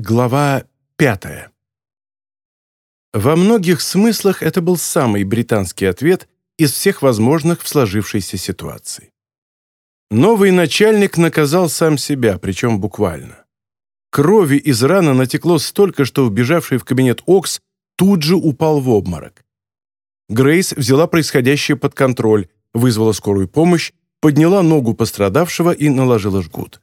Глава пятая. Во многих смыслах это был самый британский ответ из всех возможных в сложившейся ситуации. Новый начальник наказал сам себя, причем буквально. Крови из раны натекло столько, что убежавший в кабинет Окс тут же упал в обморок. Грейс взяла происходящее под контроль, вызвала скорую помощь, подняла ногу пострадавшего и наложила жгут.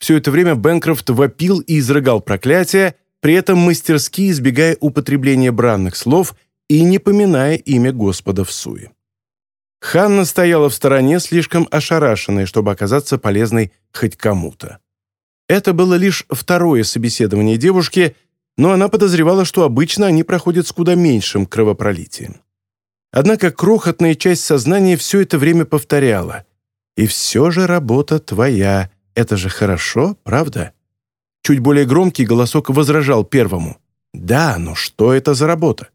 Все это время Бэнкрофт вопил и изрыгал проклятия, при этом мастерски избегая употребления бранных слов и не поминая имя Господа в суе. Ханна стояла в стороне, слишком ошарашенная, чтобы оказаться полезной хоть кому-то. Это было лишь второе собеседование девушки, но она подозревала, что обычно они проходят с куда меньшим кровопролитием. Однако крохотная часть сознания все это время повторяла «И все же работа твоя, это же хорошо, правда?» Чуть более громкий голосок возражал первому. «Да, но что это за работа?»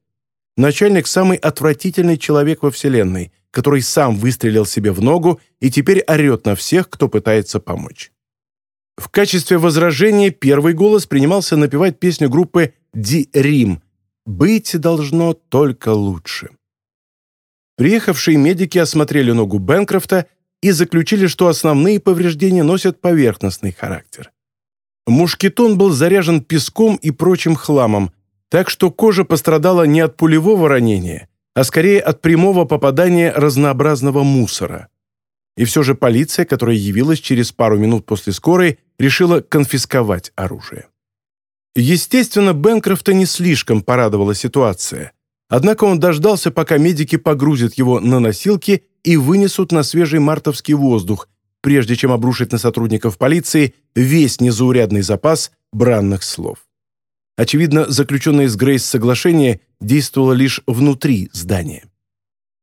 Начальник – самый отвратительный человек во Вселенной, который сам выстрелил себе в ногу и теперь орет на всех, кто пытается помочь. В качестве возражения первый голос принимался напевать песню группы «Ди Рим» «Быть должно только лучше». Приехавшие медики осмотрели ногу Бенкрофта и заключили, что основные повреждения носят поверхностный характер. Мушкетон был заряжен песком и прочим хламом, так что кожа пострадала не от пулевого ранения, а скорее от прямого попадания разнообразного мусора. И все же полиция, которая явилась через пару минут после скорой, решила конфисковать оружие. Естественно, Бенкрофта не слишком порадовала ситуация. Однако он дождался, пока медики погрузят его на носилки и вынесут на свежий мартовский воздух, прежде чем обрушить на сотрудников полиции весь незаурядный запас бранных слов. Очевидно, заключенное с Грейс соглашение действовало лишь внутри здания.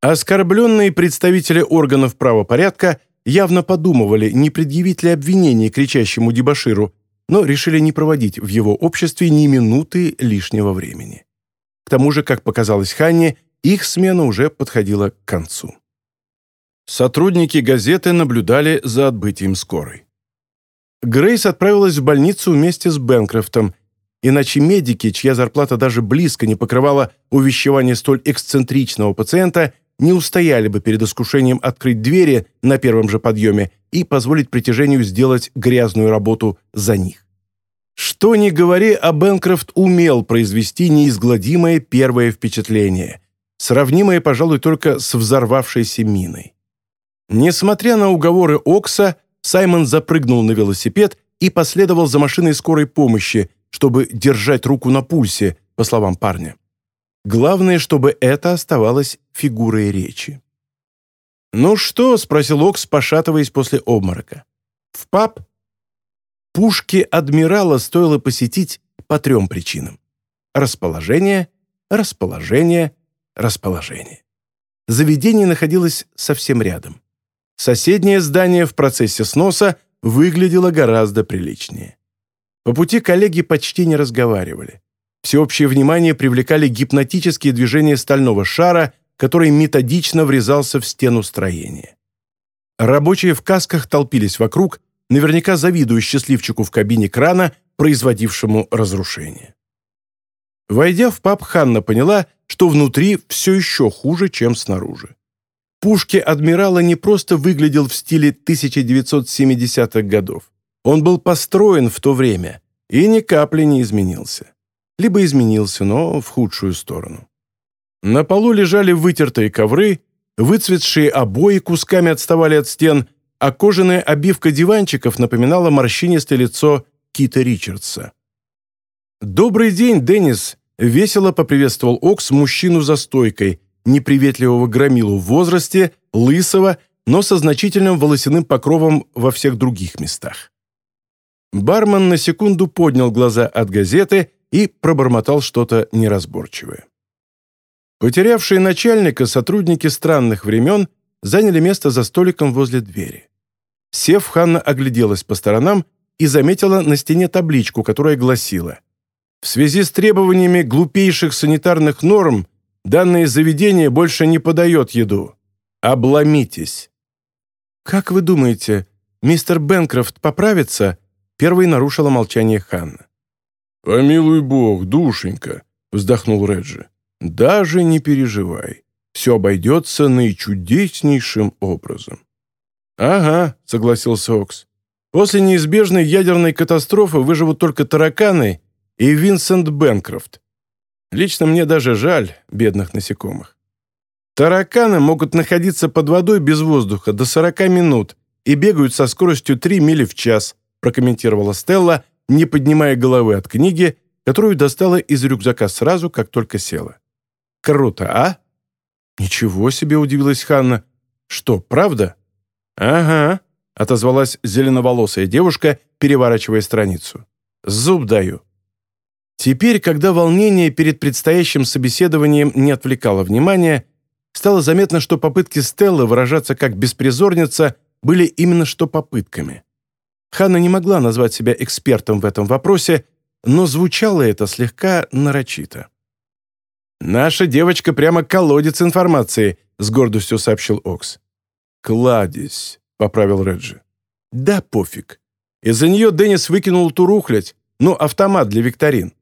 Оскорбленные представители органов правопорядка явно подумывали, не предъявить ли обвинение кричащему дебоширу, но решили не проводить в его обществе ни минуты лишнего времени. К тому же, как показалось Ханне, их смена уже подходила к концу. Сотрудники газеты наблюдали за отбытием скорой. Грейс отправилась в больницу вместе с Бенкрофтом, иначе медики, чья зарплата даже близко не покрывала увещевание столь эксцентричного пациента, не устояли бы перед искушением открыть двери на первом же подъеме и позволить притяжению сделать грязную работу за них. Что ни говори, а Бенкрофт умел произвести неизгладимое первое впечатление, сравнимое, пожалуй, только с взорвавшейся миной. Несмотря на уговоры Окса, Саймон запрыгнул на велосипед и последовал за машиной скорой помощи, чтобы держать руку на пульсе, по словам парня. Главное, чтобы это оставалось фигурой речи. «Ну что?» — спросил Окс, пошатываясь после обморока. «В паб?» Пушки адмирала стоило посетить по трем причинам. Расположение, расположение, расположение. Заведение находилось совсем рядом. Соседнее здание в процессе сноса выглядело гораздо приличнее. По пути коллеги почти не разговаривали. Всеобщее внимание привлекали гипнотические движения стального шара, который методично врезался в стену строения. Рабочие в касках толпились вокруг, наверняка завидуя счастливчику в кабине крана, производившему разрушение. Войдя в паб, Ханна поняла, что внутри все еще хуже, чем снаружи пушки адмирала не просто выглядел в стиле 1970-х годов. Он был построен в то время и ни капли не изменился. Либо изменился, но в худшую сторону. На полу лежали вытертые ковры, выцветшие обои кусками отставали от стен, а кожаная обивка диванчиков напоминала морщинистое лицо Кита Ричардса. «Добрый день, Деннис!» — весело поприветствовал Окс мужчину за стойкой, неприветливого громилу в возрасте, лысого, но со значительным волосяным покровом во всех других местах. Бармен на секунду поднял глаза от газеты и пробормотал что-то неразборчивое. Потерявшие начальника сотрудники странных времен заняли место за столиком возле двери. Сев, Ханна огляделась по сторонам и заметила на стене табличку, которая гласила «В связи с требованиями глупейших санитарных норм Данное заведение больше не подает еду. Обломитесь». «Как вы думаете, мистер Бенкрофт поправится?» Первой нарушила молчание Ханна. «Помилуй бог, душенька», — вздохнул Реджи. «Даже не переживай. Все обойдется наичудеснейшим образом». «Ага», — согласился Окс. «После неизбежной ядерной катастрофы выживут только тараканы и Винсент Бенкрофт. Лично мне даже жаль бедных насекомых. Тараканы могут находиться под водой без воздуха до 40 минут и бегают со скоростью 3 мили в час, прокомментировала Стелла, не поднимая головы от книги, которую достала из рюкзака сразу, как только села. «Круто, а?» «Ничего себе!» — удивилась Ханна. «Что, правда?» «Ага», — отозвалась зеленоволосая девушка, переворачивая страницу. «Зуб даю». Теперь, когда волнение перед предстоящим собеседованием не отвлекало внимания, стало заметно, что попытки Стеллы выражаться как беспризорница были именно что попытками. Ханна не могла назвать себя экспертом в этом вопросе, но звучало это слегка нарочито. «Наша девочка прямо колодец информации», — с гордостью сообщил Окс. «Кладезь», — поправил Реджи. «Да пофиг. Из-за нее Деннис выкинул ту рухлядь, ну, автомат для викторин.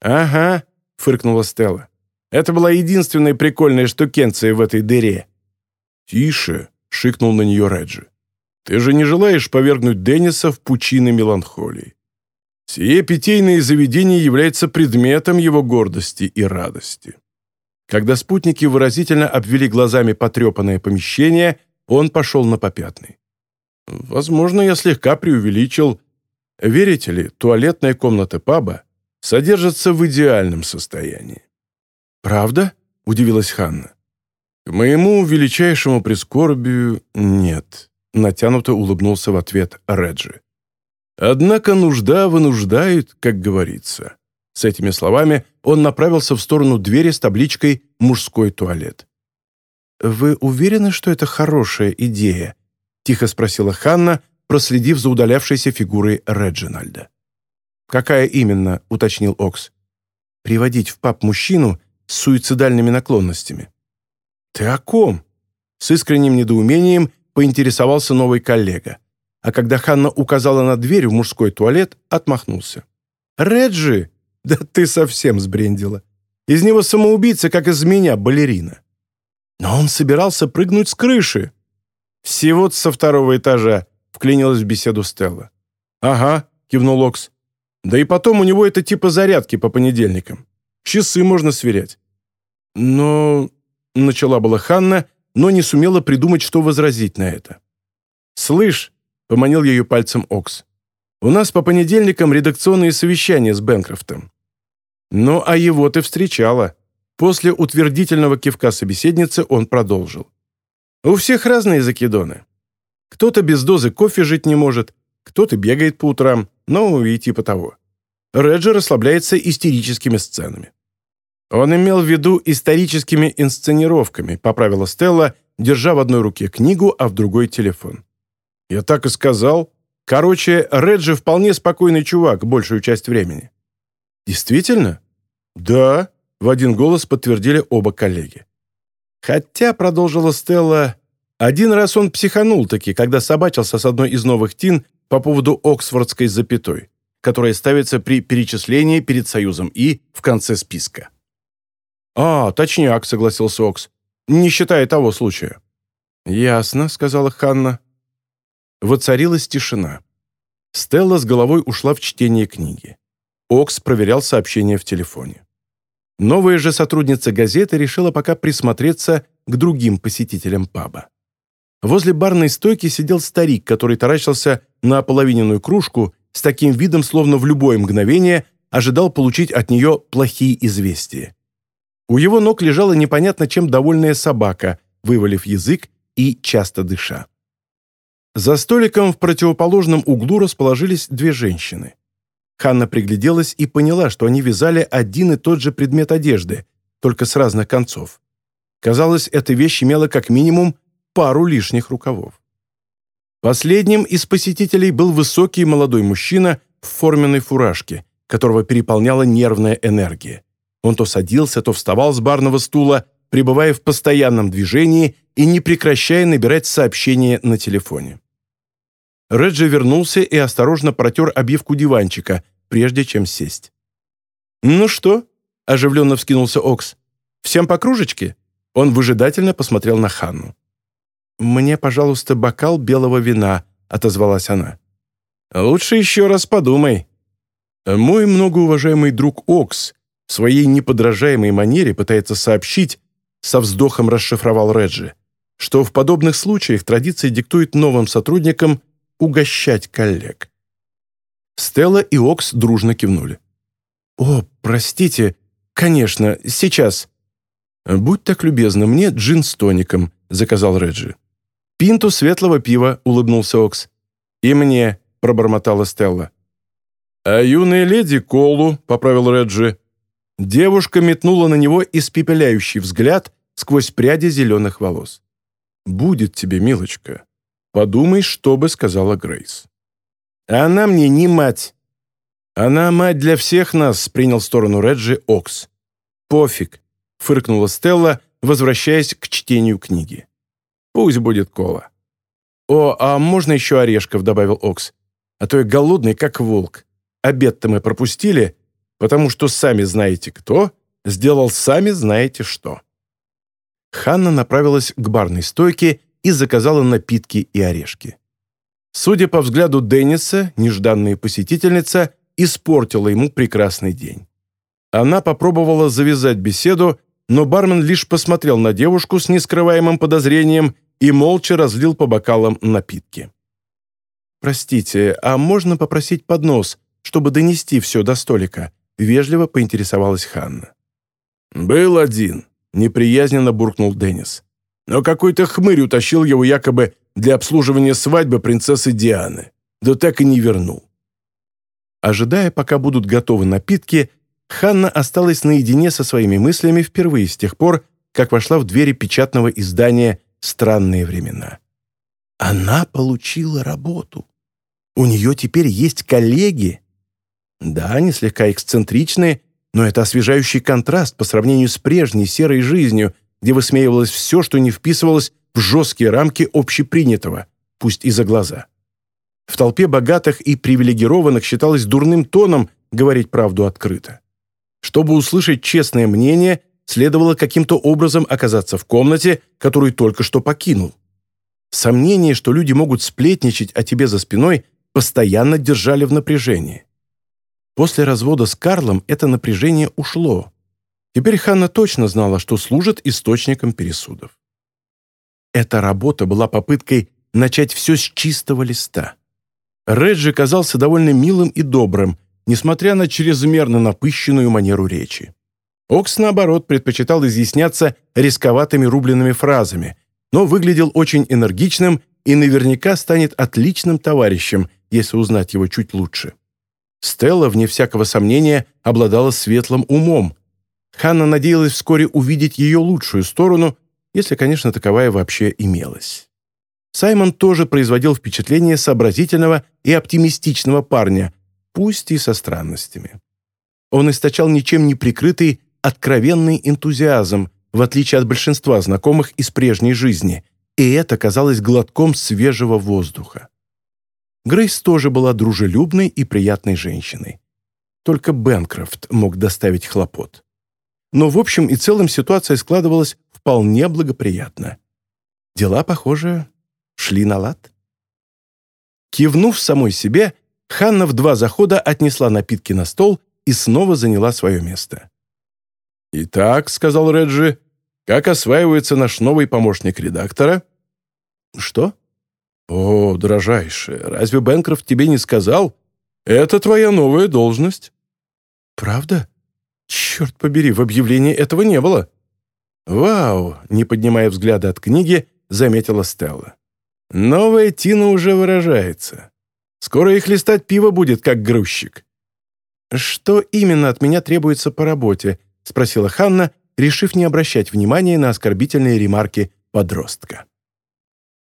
«Ага», — фыркнула Стелла. «Это была единственная прикольная штукенция в этой дыре». «Тише», — шикнул на нее Реджи. «Ты же не желаешь повергнуть Денниса в пучины меланхолии. Сие питейное заведение является предметом его гордости и радости». Когда спутники выразительно обвели глазами потрепанное помещение, он пошел на попятный. «Возможно, я слегка преувеличил. Верите ли, туалетная комната паба содержатся в идеальном состоянии. «Правда?» — удивилась Ханна. «К моему величайшему прискорбию нет», — натянуто улыбнулся в ответ Реджи. «Однако нужда вынуждает, как говорится». С этими словами он направился в сторону двери с табличкой «Мужской туалет». «Вы уверены, что это хорошая идея?» — тихо спросила Ханна, проследив за удалявшейся фигурой Реджинальда. «Какая именно?» — уточнил Окс. «Приводить в паб мужчину с суицидальными наклонностями». «Ты о ком?» С искренним недоумением поинтересовался новый коллега. А когда Ханна указала на дверь в мужской туалет, отмахнулся. «Реджи? Да ты совсем сбрендила. Из него самоубийца, как из меня, балерина». «Но он собирался прыгнуть с крыши». «Всего-то со второго этажа», — вклинилась в беседу Стелла. «Ага», — кивнул Окс. Да и потом у него это типа зарядки по понедельникам. Часы можно сверять. Но... Начала была Ханна, но не сумела придумать, что возразить на это. «Слышь», — поманил ее пальцем Окс, «у нас по понедельникам редакционные совещания с Бенкрофтом». «Ну, а его ты встречала». После утвердительного кивка собеседницы он продолжил. «У всех разные закидоны. Кто-то без дозы кофе жить не может, кто-то бегает по утрам, ну и типа того. Реджи расслабляется истерическими сценами. Он имел в виду историческими инсценировками, поправила Стелла, держа в одной руке книгу, а в другой телефон. Я так и сказал. Короче, Реджи вполне спокойный чувак большую часть времени. Действительно? Да, в один голос подтвердили оба коллеги. Хотя, продолжила Стелла, один раз он психанул таки, когда собачился с одной из новых тин по поводу оксфордской запятой, которая ставится при перечислении перед союзом «и» в конце списка. «А, точняк», — согласился Окс, «не считая того случая». «Ясно», — сказала Ханна. Воцарилась тишина. Стелла с головой ушла в чтение книги. Окс проверял сообщения в телефоне. Новая же сотрудница газеты решила пока присмотреться к другим посетителям паба. Возле барной стойки сидел старик, который таращился на ополовиненную кружку с таким видом, словно в любое мгновение ожидал получить от нее плохие известия. У его ног лежала непонятно чем довольная собака, вывалив язык и часто дыша. За столиком в противоположном углу расположились две женщины. Ханна пригляделась и поняла, что они вязали один и тот же предмет одежды, только с разных концов. Казалось, эта вещь имела как минимум пару лишних рукавов. Последним из посетителей был высокий молодой мужчина в форменной фуражке, которого переполняла нервная энергия. Он то садился, то вставал с барного стула, пребывая в постоянном движении и не прекращая набирать сообщения на телефоне. Реджи вернулся и осторожно протер обивку диванчика, прежде чем сесть. «Ну что?» — оживленно вскинулся Окс. «Всем по кружечке?» Он выжидательно посмотрел на Ханну. «Мне, пожалуйста, бокал белого вина», — отозвалась она. «Лучше еще раз подумай». Мой многоуважаемый друг Окс в своей неподражаемой манере пытается сообщить, со вздохом расшифровал Реджи, что в подобных случаях традиция диктует новым сотрудникам угощать коллег. Стелла и Окс дружно кивнули. «О, простите, конечно, сейчас». «Будь так любезна, мне джин с тоником», — заказал Реджи. «Пинту светлого пива», — улыбнулся Окс. «И мне», — пробормотала Стелла. «А юная леди колу», — поправил Реджи. Девушка метнула на него испепеляющий взгляд сквозь пряди зеленых волос. «Будет тебе, милочка. Подумай, что бы сказала Грейс». «Она мне не мать». «Она мать для всех нас», — принял сторону Реджи Окс. «Пофиг», — фыркнула Стелла, возвращаясь к чтению книги. «Пусть будет кола». «О, а можно еще орешков?» — добавил Окс. «А то я голодный, как волк. Обед-то мы пропустили, потому что сами знаете кто, сделал сами знаете что». Ханна направилась к барной стойке и заказала напитки и орешки. Судя по взгляду Денниса, нежданная посетительница испортила ему прекрасный день. Она попробовала завязать беседу, но бармен лишь посмотрел на девушку с нескрываемым подозрением и молча разлил по бокалам напитки. «Простите, а можно попросить поднос, чтобы донести все до столика?» — вежливо поинтересовалась Ханна. «Был один», — неприязненно буркнул Деннис. «Но какой-то хмырь утащил его якобы для обслуживания свадьбы принцессы Дианы. Да так и не вернул. Ожидая, пока будут готовы напитки, Ханна осталась наедине со своими мыслями впервые с тех пор, как вошла в двери печатного издания «Странные времена». Она получила работу. У нее теперь есть коллеги. Да, они слегка эксцентричные, но это освежающий контраст по сравнению с прежней серой жизнью, где высмеивалось все, что не вписывалось в жесткие рамки общепринятого, пусть и за глаза. В толпе богатых и привилегированных считалось дурным тоном говорить правду открыто. Чтобы услышать честное мнение, следовало каким-то образом оказаться в комнате, которую только что покинул. Сомнение, что люди могут сплетничать о тебе за спиной, постоянно держали в напряжении. После развода с Карлом это напряжение ушло. Теперь Ханна точно знала, что служит источником пересудов. Эта работа была попыткой начать все с чистого листа. Реджи казался довольно милым и добрым, несмотря на чрезмерно напыщенную манеру речи. Окс, наоборот, предпочитал изъясняться рисковатыми рубленными фразами, но выглядел очень энергичным и наверняка станет отличным товарищем, если узнать его чуть лучше. Стелла, вне всякого сомнения, обладала светлым умом. Ханна надеялась вскоре увидеть ее лучшую сторону если, конечно, таковая вообще имелась. Саймон тоже производил впечатление сообразительного и оптимистичного парня, пусть и со странностями. Он источал ничем не прикрытый, откровенный энтузиазм, в отличие от большинства знакомых из прежней жизни, и это казалось глотком свежего воздуха. Грейс тоже была дружелюбной и приятной женщиной. Только Бенкрофт мог доставить хлопот. Но в общем и целом ситуация складывалась вполне благоприятно. Дела, похоже, шли на лад. Кивнув самой себе, Ханна в два захода отнесла напитки на стол и снова заняла свое место. «Итак», — сказал Реджи, — «как осваивается наш новый помощник редактора?» «Что?» «О, дрожайшая, разве Бенкрофт тебе не сказал? Это твоя новая должность». «Правда? Черт побери, в объявлении этого не было». «Вау!» — не поднимая взгляда от книги, заметила Стелла. «Новая Тина уже выражается. Скоро их листать пиво будет, как грузчик». «Что именно от меня требуется по работе?» — спросила Ханна, решив не обращать внимания на оскорбительные ремарки подростка.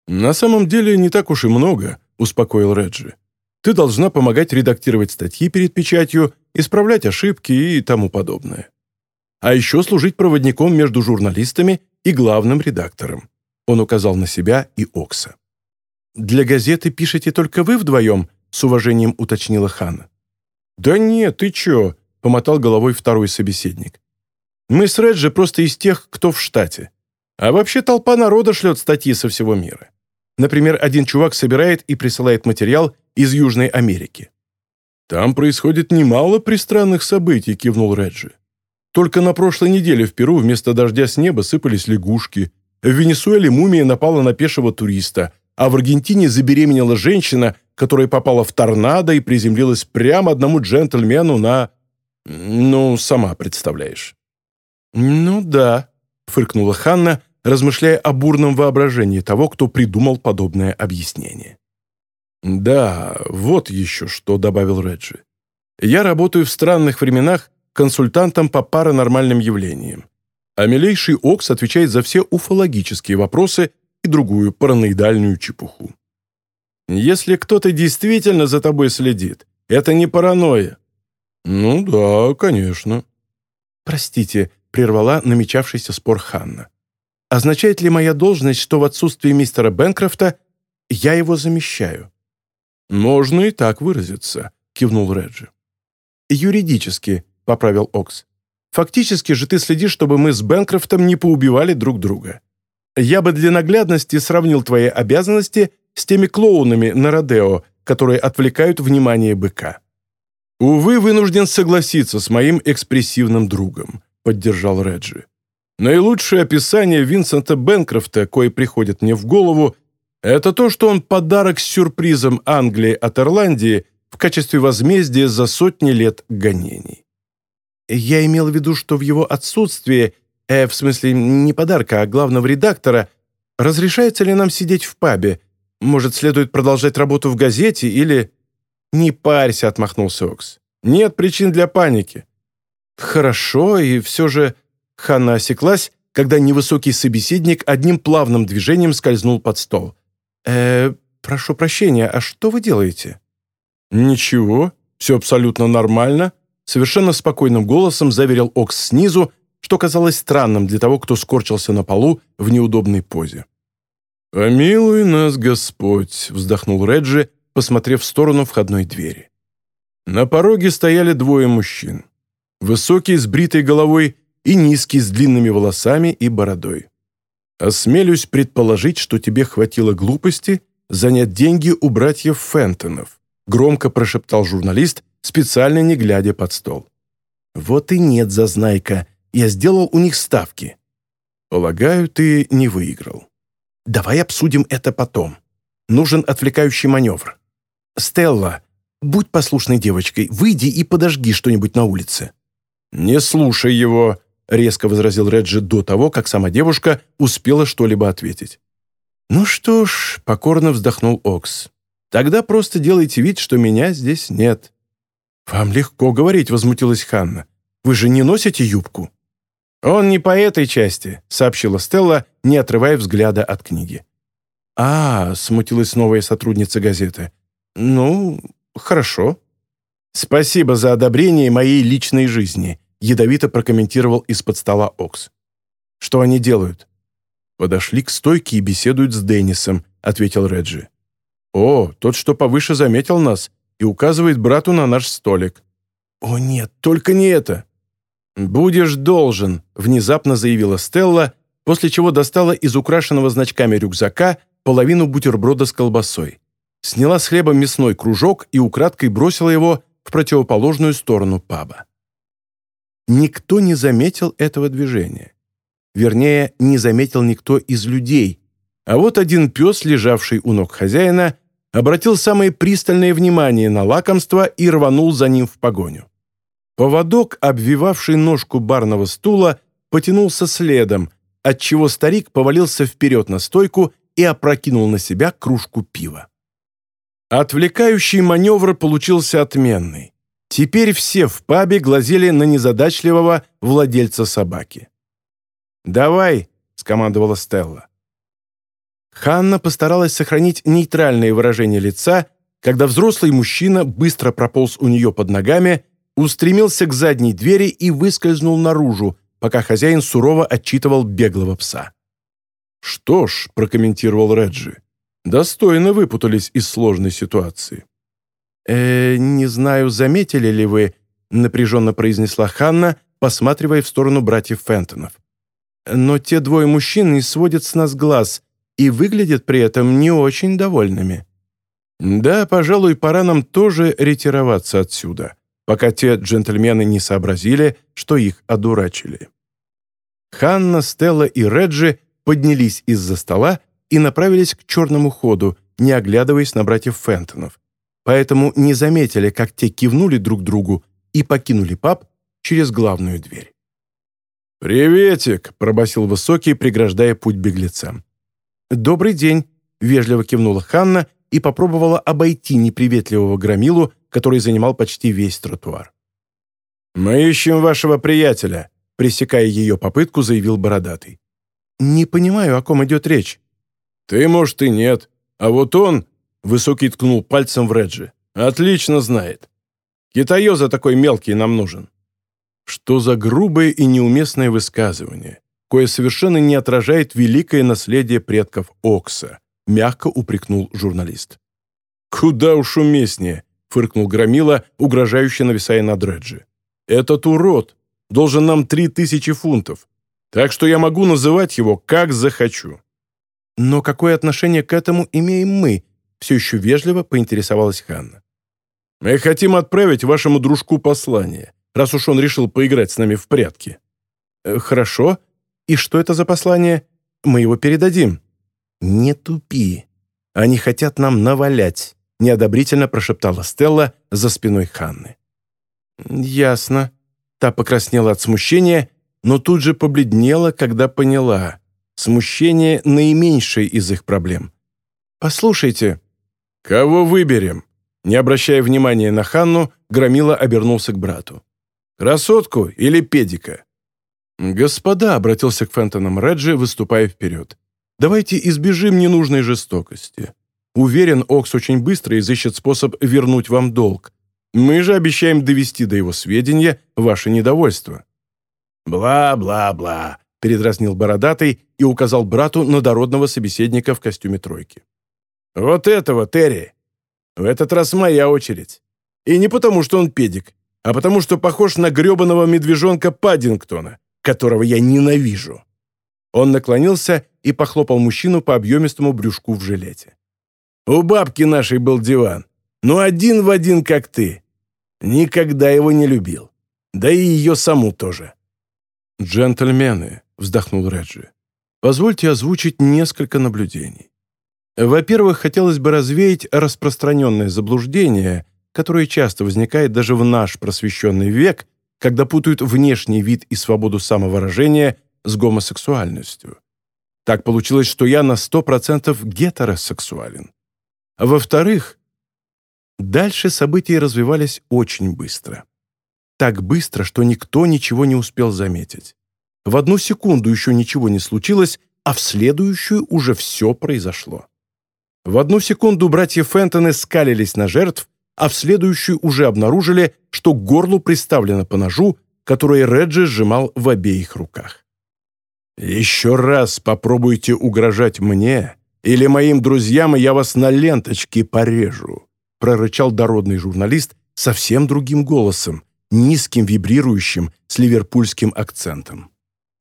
«На самом деле не так уж и много», — успокоил Реджи. «Ты должна помогать редактировать статьи перед печатью, исправлять ошибки и тому подобное а еще служить проводником между журналистами и главным редактором. Он указал на себя и Окса. «Для газеты пишете только вы вдвоем?» — с уважением уточнила Ханна. «Да нет, ты чё?» — помотал головой второй собеседник. «Мы с Реджи просто из тех, кто в штате. А вообще толпа народа шлет статьи со всего мира. Например, один чувак собирает и присылает материал из Южной Америки». «Там происходит немало пристранных событий», — кивнул Реджи. «Только на прошлой неделе в Перу вместо дождя с неба сыпались лягушки. В Венесуэле мумия напала на пешего туриста, а в Аргентине забеременела женщина, которая попала в торнадо и приземлилась прямо одному джентльмену на... Ну, сама представляешь». «Ну да», — фыркнула Ханна, размышляя о бурном воображении того, кто придумал подобное объяснение. «Да, вот еще что», — добавил Реджи. «Я работаю в странных временах консультантом по паранормальным явлениям, а милейший Окс отвечает за все уфологические вопросы и другую параноидальную чепуху. Если кто-то действительно за тобой следит, это не паранойя». «Ну да, конечно». «Простите», — прервала намечавшийся спор Ханна. «Означает ли моя должность, что в отсутствие мистера Бенкрофта я его замещаю?» «Можно и так выразиться», — кивнул Реджи. «Юридически», — поправил Окс. «Фактически же ты следишь, чтобы мы с Бенкрофтом не поубивали друг друга. Я бы для наглядности сравнил твои обязанности с теми клоунами на Родео, которые отвлекают внимание быка. «Увы, вынужден согласиться с моим экспрессивным другом», — поддержал Реджи. «Наилучшее описание Винсента Бенкрофта, кое приходит мне в голову, это то, что он подарок с сюрпризом Англии от Ирландии в качестве возмездия за сотни лет гонений». «Я имел в виду, что в его отсутствие, э, в смысле не подарка, а главного редактора, разрешается ли нам сидеть в пабе, может, следует продолжать работу в газете или...» «Не парься», — отмахнулся Окс. «Нет причин для паники». «Хорошо, и все же...» Ханна осеклась, когда невысокий собеседник одним плавным движением скользнул под стол. «Э, прошу прощения, а что вы делаете?» «Ничего, все абсолютно нормально», совершенно спокойным голосом заверил Окс снизу, что казалось странным для того, кто скорчился на полу в неудобной позе. «Помилуй нас, Господь!» — вздохнул Реджи, посмотрев в сторону входной двери. На пороге стояли двое мужчин. Высокий с бритой головой и низкий с длинными волосами и бородой. «Осмелюсь предположить, что тебе хватило глупости занять деньги у братьев Фентонов», громко прошептал журналист, специально не глядя под стол. «Вот и нет, зазнайка, я сделал у них ставки». «Полагаю, ты не выиграл». Давай обсудим это потом. Нужен отвлекающий маневр. Стелла, будь послушной девочкой, выйди и подожги что-нибудь на улице». «Не слушай его», — резко возразил Реджи до того, как сама девушка успела что-либо ответить. «Ну что ж», — покорно вздохнул Окс, «тогда просто делайте вид, что меня здесь нет». «Вам легко говорить», — возмутилась Ханна. «Вы же не носите юбку?» «Он не по этой части», — сообщила Стелла, не отрывая взгляда от книги. «А, — смутилась новая сотрудница газеты. Ну, хорошо». «Спасибо за одобрение моей личной жизни», — ядовито прокомментировал из-под стола Окс. «Что они делают?» «Подошли к стойке и беседуют с Деннисом», — ответил Реджи. «О, тот, что повыше, заметил нас и указывает брату на наш столик». «О нет, только не это!» «Будешь должен», — внезапно заявила Стелла, после чего достала из украшенного значками рюкзака половину бутерброда с колбасой. Сняла с хлеба мясной кружок и украдкой бросила его в противоположную сторону паба. Никто не заметил этого движения. Вернее, не заметил никто из людей. А вот один пес, лежавший у ног хозяина, обратил самое пристальное внимание на лакомство и рванул за ним в погоню. Поводок, обвивавший ножку барного стула, потянулся следом, отчего старик повалился вперед на стойку и опрокинул на себя кружку пива. Отвлекающий маневр получился отменный. Теперь все в пабе глазели на незадачливого владельца собаки. «Давай», — скомандовала Стелла. Ханна постаралась сохранить нейтральное выражение лица, когда взрослый мужчина быстро прополз у нее под ногами устремился к задней двери и выскользнул наружу, пока хозяин сурово отчитывал беглого пса. «Что ж», — прокомментировал Реджи, — «достойно выпутались из сложной ситуации». «Э, не знаю, заметили ли вы, напряженно произнесла Ханна, посматривая в сторону братьев Фентонов. «Но те двое мужчин не сводят с нас глаз и выглядят при этом не очень довольными». «Да, пожалуй, пора нам тоже ретироваться отсюда», пока те джентльмены не сообразили, что их одурачили. Ханна, Стелла и Реджи поднялись из-за стола и направились к черному ходу, не оглядываясь на братьев Фентонов, поэтому не заметили, как те кивнули друг другу и покинули паб через главную дверь. «Приветик!» — пробасил Высокий, преграждая путь беглецам. «Добрый день!» — вежливо кивнула Ханна и попробовала обойти неприветливого громилу, который занимал почти весь тротуар. «Мы ищем вашего приятеля», — пресекая ее попытку, заявил Бородатый. «Не понимаю, о ком идет речь». «Ты, может, и нет. А вот он...» — Высокий ткнул пальцем в Реджи. «Отлично знает. Китаёза такой мелкий нам нужен». Что за грубое и неуместное высказывание, кое совершенно не отражает великое наследие предков Окса, мягко упрекнул журналист. «Куда уж уместнее», — фыркнул Громила, угрожающе нависая над Реджи. «Этот урод должен нам три тысячи фунтов, так что я могу называть его как захочу». «Но какое отношение к этому имеем мы?» все еще вежливо поинтересовалась Ханна. «Мы хотим отправить вашему дружку послание, раз уж он решил поиграть с нами в прятки». «Э, «Хорошо. И что это за послание? Мы его передадим». «Не тупи. Они хотят нам навалять», — неодобрительно прошептала Стелла за спиной Ханны. «Ясно». Та покраснела от смущения, но тут же побледнела, когда поняла. Смущение — наименьшее из их проблем. «Послушайте». «Кого выберем?» Не обращая внимания на Ханну, Громила обернулся к брату. «Красотку или педика?» «Господа», — обратился к Фентонам Реджи, выступая вперед, Давайте избежим ненужной жестокости. Уверен, Окс очень быстро изыщет способ вернуть вам долг. Мы же обещаем довести до его сведения ваше недовольство». «Бла-бла-бла», — передразнил Бородатый и указал брату на дородного собеседника в костюме тройки. «Вот этого, Терри! В этот раз моя очередь. И не потому, что он педик, а потому, что похож на гребаного медвежонка Паддингтона, которого я ненавижу». Он наклонился и похлопал мужчину по объемистому брюшку в жилете. «У бабки нашей был диван. Ну, один в один, как ты. Никогда его не любил. Да и ее саму тоже». «Джентльмены», — вздохнул Реджи, — «позвольте озвучить несколько наблюдений. Во-первых, хотелось бы развеять распространенное заблуждение, которое часто возникает даже в наш просвещенный век, когда путают внешний вид и свободу самовыражения с гомосексуальностью. Так получилось, что я на 100% гетеросексуален. А во-вторых, дальше события развивались очень быстро. Так быстро, что никто ничего не успел заметить. В одну секунду еще ничего не случилось, а в следующую уже все произошло. В одну секунду братья Фентоны скалились на жертв, а в следующую уже обнаружили, что к горлу приставлено по ножу, которое Реджи сжимал в обеих руках. «Еще раз попробуйте угрожать мне или моим друзьям, и я вас на ленточке порежу», прорычал дородный журналист совсем другим голосом, низким, вибрирующим, с ливерпульским акцентом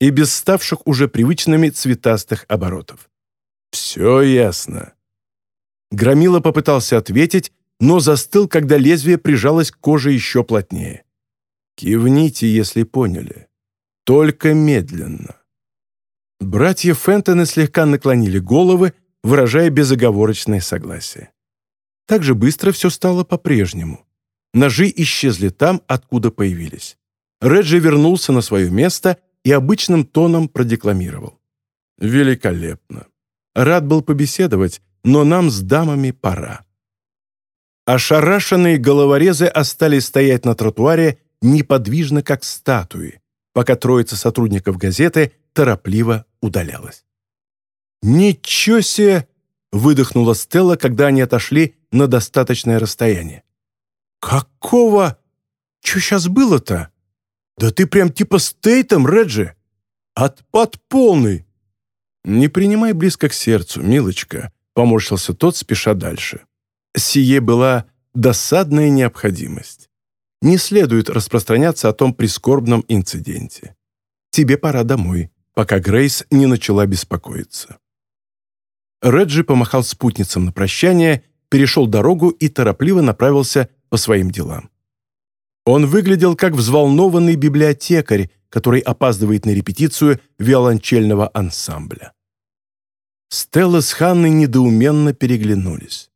и без ставших уже привычными цветастых оборотов. «Все ясно». Громила попытался ответить, но застыл, когда лезвие прижалось к коже еще плотнее. «Кивните, если поняли. Только медленно». Братья Фентоны слегка наклонили головы, выражая безоговорочное согласие. Так же быстро все стало по-прежнему. Ножи исчезли там, откуда появились. Реджи вернулся на свое место и обычным тоном продекламировал. «Великолепно. Рад был побеседовать, но нам с дамами пора». Ошарашенные головорезы остались стоять на тротуаре неподвижно, как статуи, пока троица сотрудников газеты торопливо удалялась. «Ничего себе!» — выдохнула Стелла, когда они отошли на достаточное расстояние. «Какого? Что сейчас было-то? Да ты прям типа стейтом, Реджи! Отпад полный!» «Не принимай близко к сердцу, милочка», — поморщился тот, спеша дальше. Сие была досадная необходимость. Не следует распространяться о том прискорбном инциденте. Тебе пора домой, пока Грейс не начала беспокоиться». Реджи помахал спутницам на прощание, перешел дорогу и торопливо направился по своим делам. Он выглядел как взволнованный библиотекарь, который опаздывает на репетицию виолончельного ансамбля. Стелла с Ханной недоуменно переглянулись.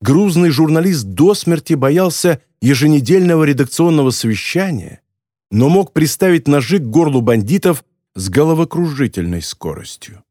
Грузный журналист до смерти боялся еженедельного редакционного совещания, но мог приставить ножи к горлу бандитов с головокружительной скоростью.